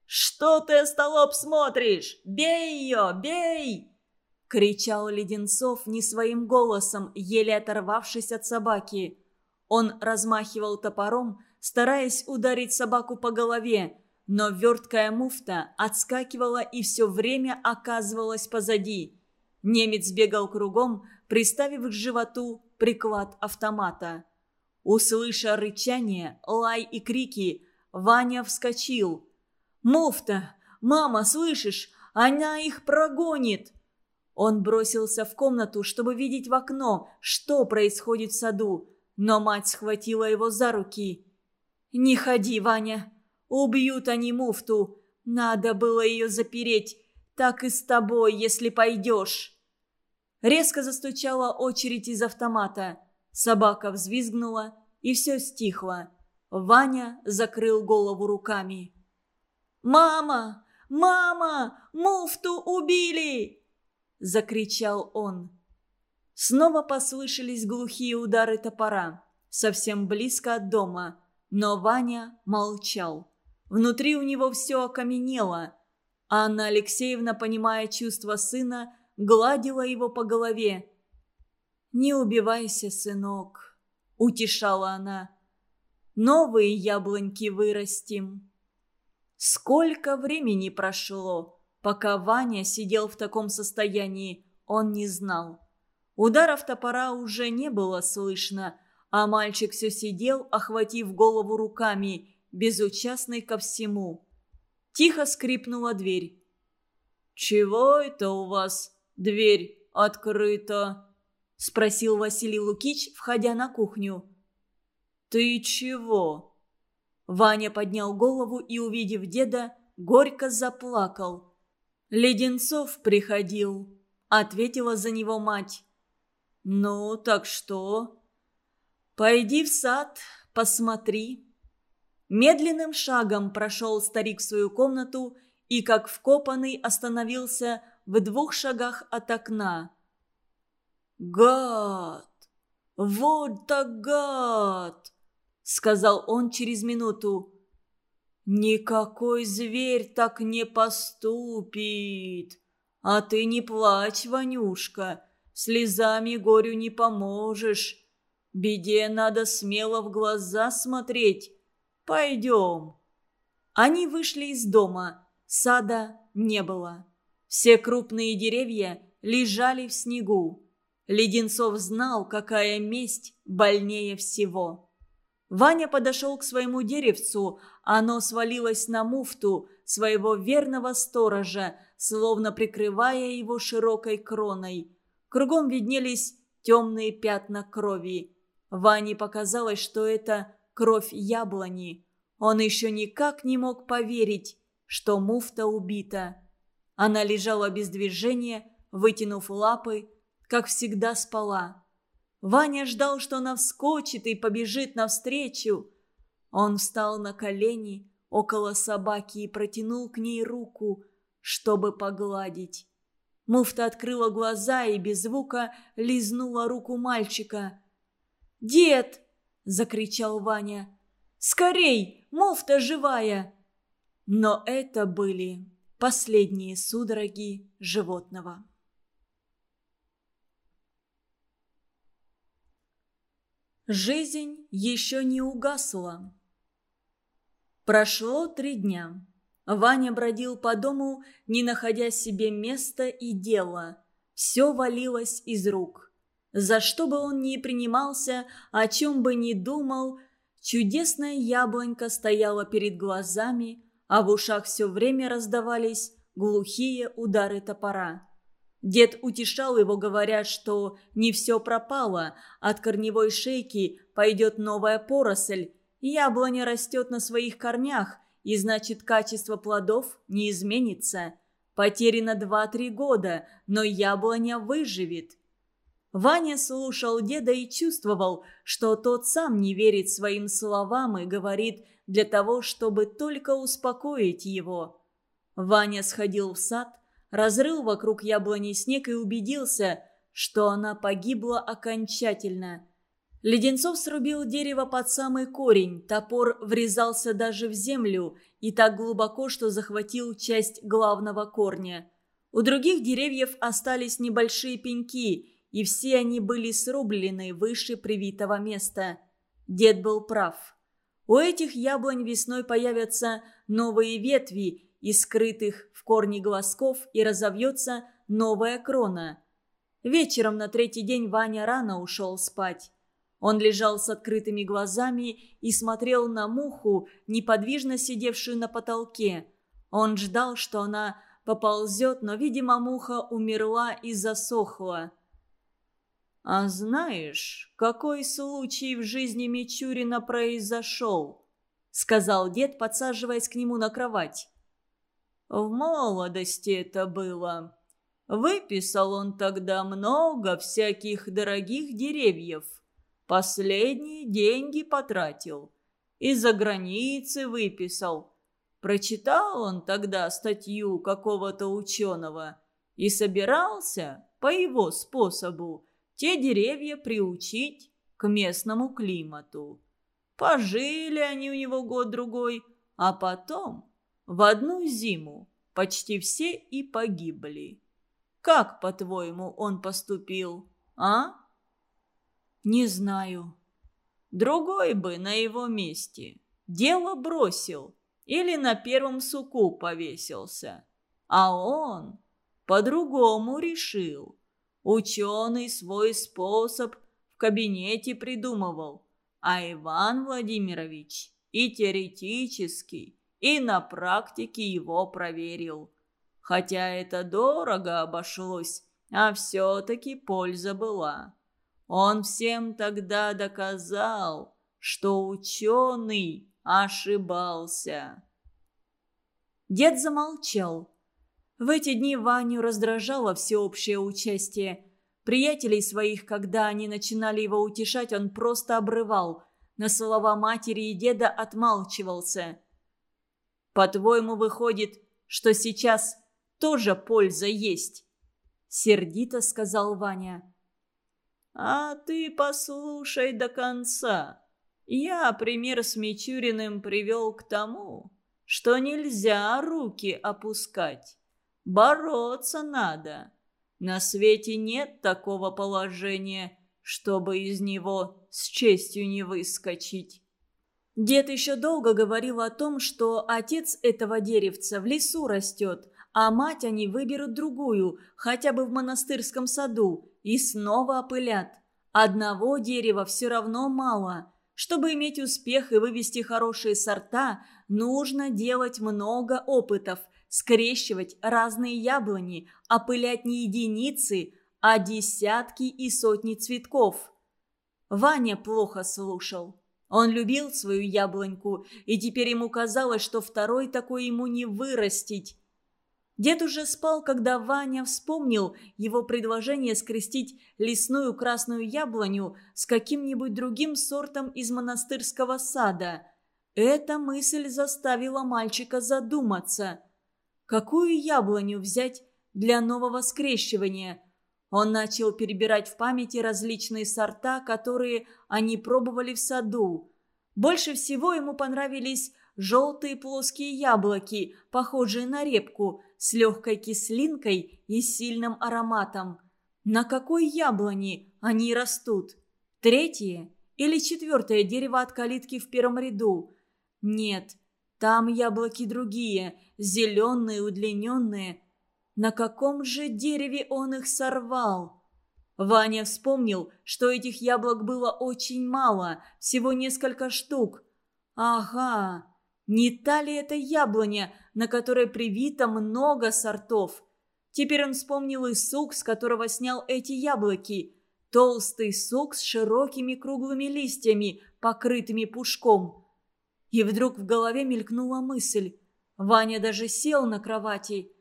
«Что ты, столоп, смотришь? Бей ее, бей!» — кричал Леденцов не своим голосом, еле оторвавшись от собаки. Он размахивал топором, стараясь ударить собаку по голове, но верткая муфта отскакивала и все время оказывалась позади. Немец бегал кругом, приставив к животу приклад автомата. Услыша рычание, лай и крики, Ваня вскочил. «Муфта! Мама, слышишь? Она их прогонит!» Он бросился в комнату, чтобы видеть в окно, что происходит в саду, но мать схватила его за руки. «Не ходи, Ваня. Убьют они муфту. Надо было ее запереть. Так и с тобой, если пойдешь». Резко застучала очередь из автомата. Собака взвизгнула, и все стихло. Ваня закрыл голову руками. «Мама! Мама! Муфту убили!» – закричал он. Снова послышались глухие удары топора, совсем близко от дома, но Ваня молчал. Внутри у него все окаменело. Анна Алексеевна, понимая чувства сына, гладила его по голове. «Не убивайся, сынок», — утешала она. «Новые яблоньки вырастим». Сколько времени прошло, Пока Ваня сидел в таком состоянии, он не знал. Ударов топора уже не было слышно, а мальчик все сидел, охватив голову руками, безучастный ко всему. Тихо скрипнула дверь. «Чего это у вас дверь открыта?» – спросил Василий Лукич, входя на кухню. «Ты чего?» Ваня поднял голову и, увидев деда, горько заплакал. «Леденцов приходил», — ответила за него мать. «Ну, так что?» «Пойди в сад, посмотри». Медленным шагом прошел старик в свою комнату и, как вкопанный, остановился в двух шагах от окна. «Гад! Вот так гад!» — сказал он через минуту. «Никакой зверь так не поступит. А ты не плачь, Ванюшка, слезами горю не поможешь. Беде надо смело в глаза смотреть. Пойдем». Они вышли из дома. Сада не было. Все крупные деревья лежали в снегу. Леденцов знал, какая месть больнее всего. Ваня подошел к своему деревцу, оно свалилось на муфту своего верного сторожа, словно прикрывая его широкой кроной. Кругом виднелись темные пятна крови. Ване показалось, что это кровь яблони. Он еще никак не мог поверить, что муфта убита. Она лежала без движения, вытянув лапы, как всегда спала. Ваня ждал, что она вскочит и побежит навстречу. Он встал на колени около собаки и протянул к ней руку, чтобы погладить. Муфта открыла глаза и без звука лизнула руку мальчика. «Дед!» – закричал Ваня. «Скорей! Муфта живая!» Но это были последние судороги животного. Жизнь еще не угасла. Прошло три дня. Ваня бродил по дому, не находя себе места и дела. Все валилось из рук. За что бы он ни принимался, о чем бы ни думал, чудесная яблонька стояла перед глазами, а в ушах все время раздавались глухие удары топора. Дед утешал его, говоря, что не все пропало, от корневой шейки пойдет новая поросль, яблоня растет на своих корнях, и значит качество плодов не изменится. Потеряно два-три года, но яблоня выживет. Ваня слушал деда и чувствовал, что тот сам не верит своим словам и говорит для того, чтобы только успокоить его. Ваня сходил в сад, разрыл вокруг яблони снег и убедился, что она погибла окончательно. Леденцов срубил дерево под самый корень, топор врезался даже в землю и так глубоко, что захватил часть главного корня. У других деревьев остались небольшие пеньки, и все они были срублены выше привитого места. Дед был прав. У этих яблонь весной появятся новые ветви, из скрытых в корне глазков и разовьется новая крона. Вечером на третий день Ваня рано ушел спать. Он лежал с открытыми глазами и смотрел на муху, неподвижно сидевшую на потолке. Он ждал, что она поползет, но, видимо, муха умерла и засохла. «А знаешь, какой случай в жизни Мичурина произошел?» — сказал дед, подсаживаясь к нему на кровать. В молодости это было. Выписал он тогда много всяких дорогих деревьев. Последние деньги потратил. Из-за границы выписал. Прочитал он тогда статью какого-то ученого и собирался, по его способу, те деревья приучить к местному климату. Пожили они у него год-другой, а потом в одну зиму почти все и погибли. Как, по-твоему, он поступил, а? Не знаю. Другой бы на его месте дело бросил или на первом суку повесился. А он по-другому решил. Ученый свой способ в кабинете придумывал, а Иван Владимирович и теоретический, и на практике его проверил. Хотя это дорого обошлось, а все-таки польза была. Он всем тогда доказал, что ученый ошибался. Дед замолчал. В эти дни Ваню раздражало всеобщее участие. Приятелей своих, когда они начинали его утешать, он просто обрывал. На слова матери и деда отмалчивался. «По-твоему, выходит, что сейчас тоже польза есть?» Сердито сказал Ваня. «А ты послушай до конца. Я пример с Мичуриным привел к тому, что нельзя руки опускать. Бороться надо. На свете нет такого положения, чтобы из него с честью не выскочить. Дед еще долго говорил о том, что отец этого деревца в лесу растет, а мать они выберут другую, хотя бы в монастырском саду, и снова опылят. Одного дерева все равно мало. Чтобы иметь успех и вывести хорошие сорта, нужно делать много опытов, скрещивать разные яблони, опылять не единицы, а десятки и сотни цветков. Ваня плохо слушал. Он любил свою яблоньку, и теперь ему казалось, что второй такой ему не вырастить. Дед уже спал, когда Ваня вспомнил его предложение скрестить лесную красную яблоню с каким-нибудь другим сортом из монастырского сада. Эта мысль заставила мальчика задуматься. Какую яблоню взять для нового скрещивания? Он начал перебирать в памяти различные сорта, которые они пробовали в саду. Больше всего ему понравились желтые плоские яблоки, похожие на репку, с легкой кислинкой и сильным ароматом. На какой яблони они растут? Третье или четвертое дерево от калитки в первом ряду? Нет, там яблоки другие, зеленые, удлиненные. На каком же дереве он их сорвал? Ваня вспомнил, что этих яблок было очень мало, всего несколько штук. Ага, не та ли это яблоня, на которой привито много сортов? Теперь он вспомнил и сук, с которого снял эти яблоки. Толстый сук с широкими круглыми листьями, покрытыми пушком. И вдруг в голове мелькнула мысль. Ваня даже сел на кровати.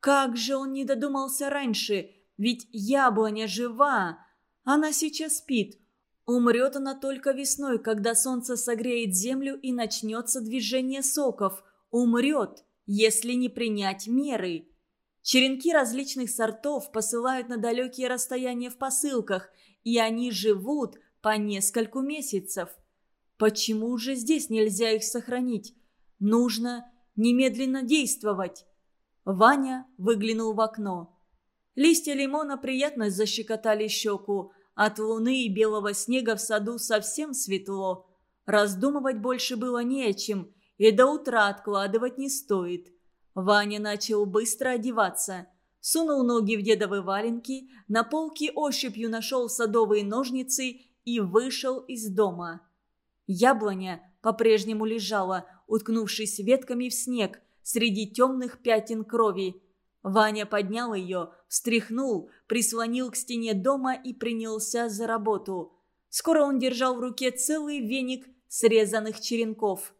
Как же он не додумался раньше, ведь яблоня жива. Она сейчас спит, Умрет она только весной, когда солнце согреет землю и начнется движение соков. Умрет, если не принять меры. Черенки различных сортов посылают на далекие расстояния в посылках, и они живут по нескольку месяцев. Почему же здесь нельзя их сохранить? Нужно немедленно действовать. Ваня выглянул в окно. Листья лимона приятно защекотали щеку, от луны и белого снега в саду совсем светло. Раздумывать больше было не о чем, и до утра откладывать не стоит. Ваня начал быстро одеваться. Сунул ноги в дедовы валенки, на полке ощупью нашел садовые ножницы и вышел из дома. Яблоня по-прежнему лежала, уткнувшись ветками в снег, среди темных пятен крови. Ваня поднял ее, встряхнул, прислонил к стене дома и принялся за работу. Скоро он держал в руке целый веник срезанных черенков.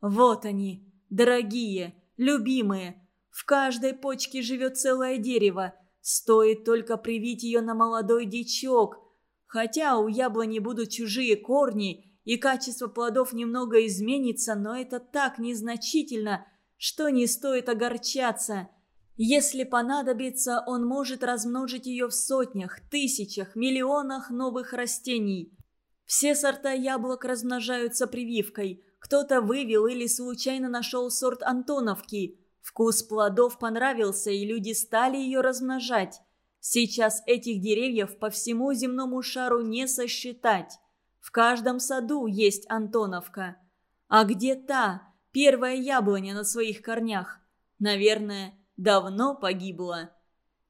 Вот они, дорогие, любимые. В каждой почке живет целое дерево. Стоит только привить ее на молодой дичок. Хотя у яблони будут чужие корни, и качество плодов немного изменится, но это так незначительно, что не стоит огорчаться – если понадобится, он может размножить ее в сотнях, тысячах, миллионах новых растений. Все сорта яблок размножаются прививкой. Кто-то вывел или случайно нашел сорт Антоновки. Вкус плодов понравился, и люди стали ее размножать. Сейчас этих деревьев по всему земному шару не сосчитать. В каждом саду есть Антоновка. А где та, первая яблоня на своих корнях? Наверное, давно погибла.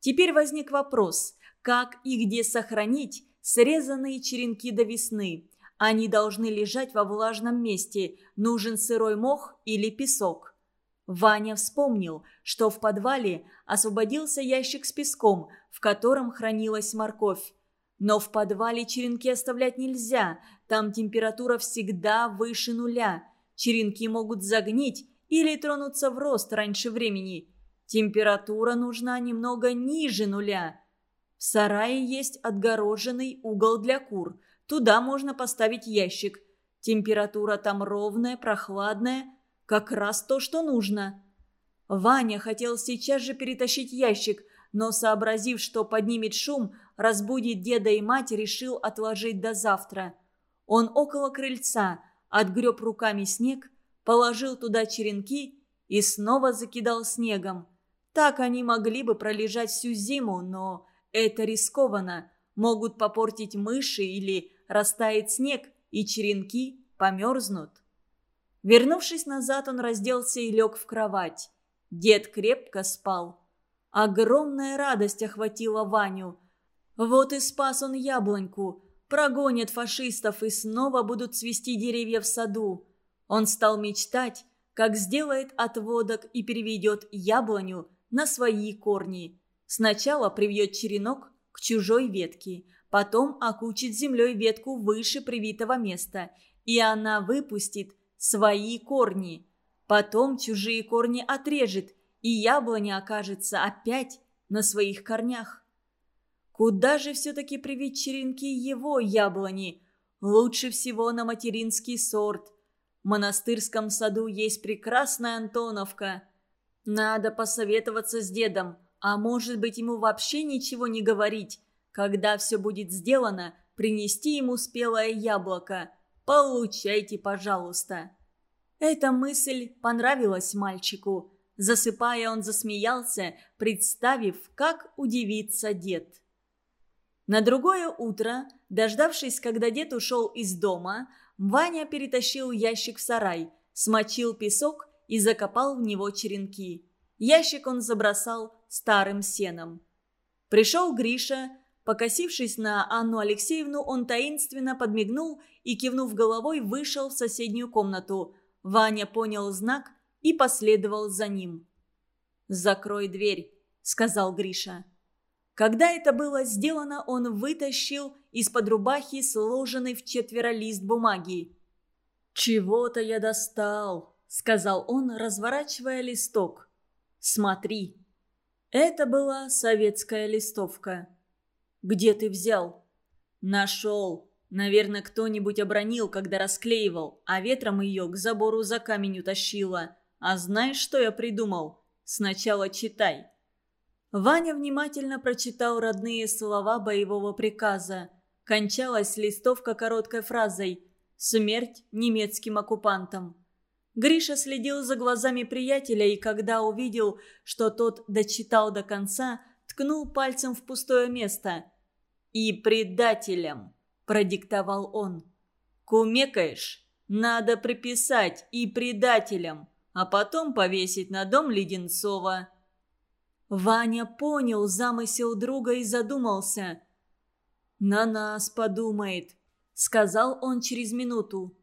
Теперь возник вопрос, как и где сохранить срезанные черенки до весны. Они должны лежать во влажном месте, нужен сырой мох или песок. Ваня вспомнил, что в подвале освободился ящик с песком, в котором хранилась морковь. Но в подвале черенки оставлять нельзя, там температура всегда выше нуля. Черенки могут загнить или тронуться в рост раньше времени. Температура нужна немного ниже нуля. В сарае есть отгороженный угол для кур. Туда можно поставить ящик. Температура там ровная, прохладная. Как раз то, что нужно. Ваня хотел сейчас же перетащить ящик, но, сообразив, что поднимет шум, разбудит деда и мать, решил отложить до завтра. Он около крыльца, отгреб руками снег, положил туда черенки и снова закидал снегом. Так они могли бы пролежать всю зиму, но это рискованно. Могут попортить мыши или растает снег, и черенки померзнут. Вернувшись назад, он разделся и лег в кровать. Дед крепко спал. Огромная радость охватила Ваню. Вот и спас он яблоньку. Прогонят фашистов и снова будут цвести деревья в саду. Он стал мечтать, как сделает отводок и переведет яблоню на свои корни. Сначала привьет черенок к чужой ветке, потом окучит землей ветку выше привитого места, и она выпустит свои корни. Потом чужие корни отрежет, и яблоня окажется опять на своих корнях. Куда же все-таки привить черенки его яблони? Лучше всего на материнский сорт. В монастырском саду есть прекрасная Антоновка. Надо посоветоваться с дедом, а может быть ему вообще ничего не говорить. Когда все будет сделано, принести ему спелое яблоко. Получайте, пожалуйста. Эта мысль понравилась мальчику. Засыпая, он засмеялся, представив, как удивится дед. На другое утро, дождавшись, когда дед ушел из дома, Ваня перетащил ящик в сарай, смочил песок и закопал в него черенки. Ящик он забросал старым сеном. Пришел Гриша. Покосившись на Анну Алексеевну, он таинственно подмигнул и, кивнув головой, вышел в соседнюю комнату, Ваня понял знак и последовал за ним. «Закрой дверь», — сказал Гриша. Когда это было сделано, он вытащил из-под рубахи сложенный в четверо лист бумаги. «Чего-то я достал», — сказал он, разворачивая листок. «Смотри». Это была советская листовка. «Где ты взял?» «Нашел. Наверное, кто-нибудь обронил, когда расклеивал, а ветром ее к забору за камень утащило. А знаешь, что я придумал? Сначала читай». Ваня внимательно прочитал родные слова боевого приказа. Кончалась листовка короткой фразой «Смерть немецким оккупантам». Гриша следил за глазами приятеля и, когда увидел, что тот дочитал до конца, ткнул пальцем в пустое место. «И предателям» продиктовал он. «Кумекаешь? Надо приписать и предателям, а потом повесить на дом Леденцова». Ваня понял замысел друга и задумался. «На нас подумает», — сказал он через минуту.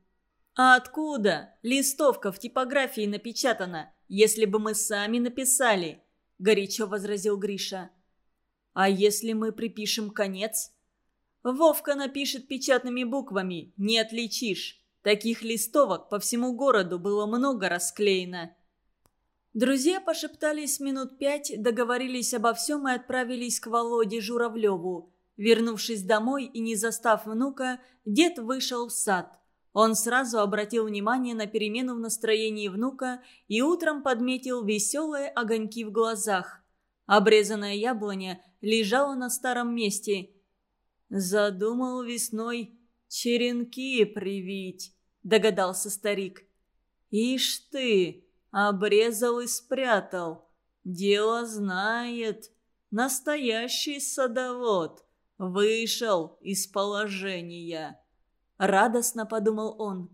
«А откуда? Листовка в типографии напечатана, если бы мы сами написали», — горячо возразил Гриша. «А если мы припишем конец?» Вовка напишет печатными буквами, не отличишь. Таких листовок по всему городу было много расклеено. Друзья пошептались минут пять, договорились обо всем и отправились к Володе Журавлеву. Вернувшись домой и не застав внука, дед вышел в сад. Он сразу обратил внимание на перемену в настроении внука и утром подметил веселые огоньки в глазах. Обрезанная яблоня лежала на старом месте – «Задумал весной черенки привить», — догадался старик. «Ишь ты, обрезал и спрятал. Дело знает. Настоящий садовод. Вышел из положения». Радостно подумал он.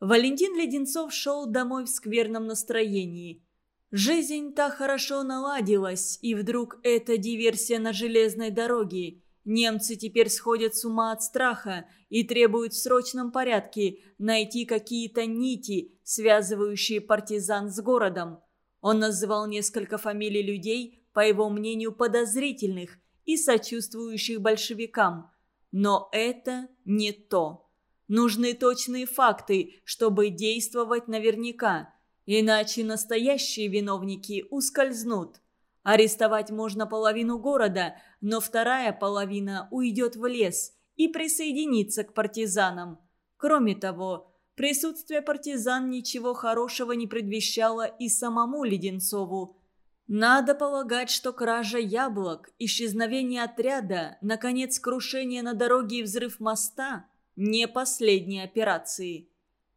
Валентин Леденцов шел домой в скверном настроении. Жизнь так хорошо наладилась, и вдруг эта диверсия на железной дороге. Немцы теперь сходят с ума от страха и требуют в срочном порядке найти какие-то нити, связывающие партизан с городом. Он называл несколько фамилий людей, по его мнению, подозрительных, и сочувствующих большевикам. Но это не то. Нужны точные факты, чтобы действовать наверняка. Иначе настоящие виновники ускользнут. Арестовать можно половину города, но вторая половина уйдет в лес и присоединится к партизанам. Кроме того, присутствие партизан ничего хорошего не предвещало и самому Леденцову. Надо полагать, что кража яблок, исчезновение отряда, наконец крушение на дороге и взрыв моста – не последние операции.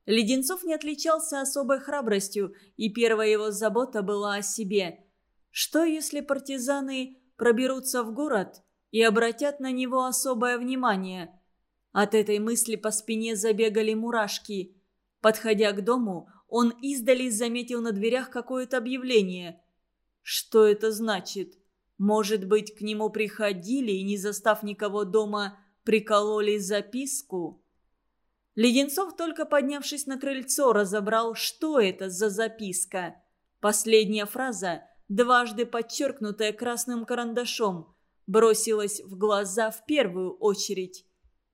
Леденцов не отличался особой храбростью, и первая его забота была о себе. Что, если партизаны проберутся в город и обратят на него особое внимание? От этой мысли по спине забегали мурашки. Подходя к дому, он издали заметил на дверях какое-то объявление – что это значит? Может быть, к нему приходили и, не застав никого дома, прикололи записку? Леденцов, только поднявшись на крыльцо, разобрал, что это за записка. Последняя фраза, дважды подчеркнутая красным карандашом, бросилась в глаза в первую очередь.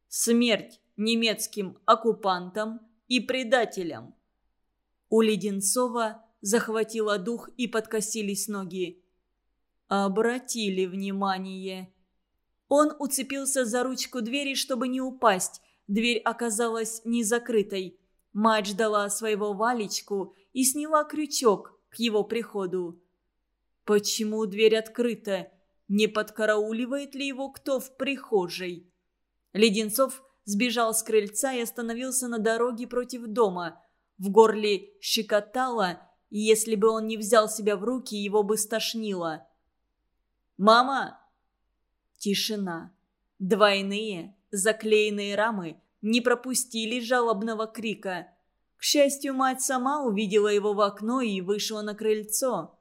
«Смерть немецким оккупантам и предателям». У Леденцова захватило дух и подкосились ноги. Обратили внимание. Он уцепился за ручку двери, чтобы не упасть. Дверь оказалась не закрытой. Мать ждала своего Валечку и сняла крючок к его приходу. Почему дверь открыта? Не подкарауливает ли его кто в прихожей? Леденцов сбежал с крыльца и остановился на дороге против дома. В горле щекотало, и если бы он не взял себя в руки, его бы стошнило. «Мама!» Тишина. Двойные, заклеенные рамы не пропустили жалобного крика. К счастью, мать сама увидела его в окно и вышла на крыльцо.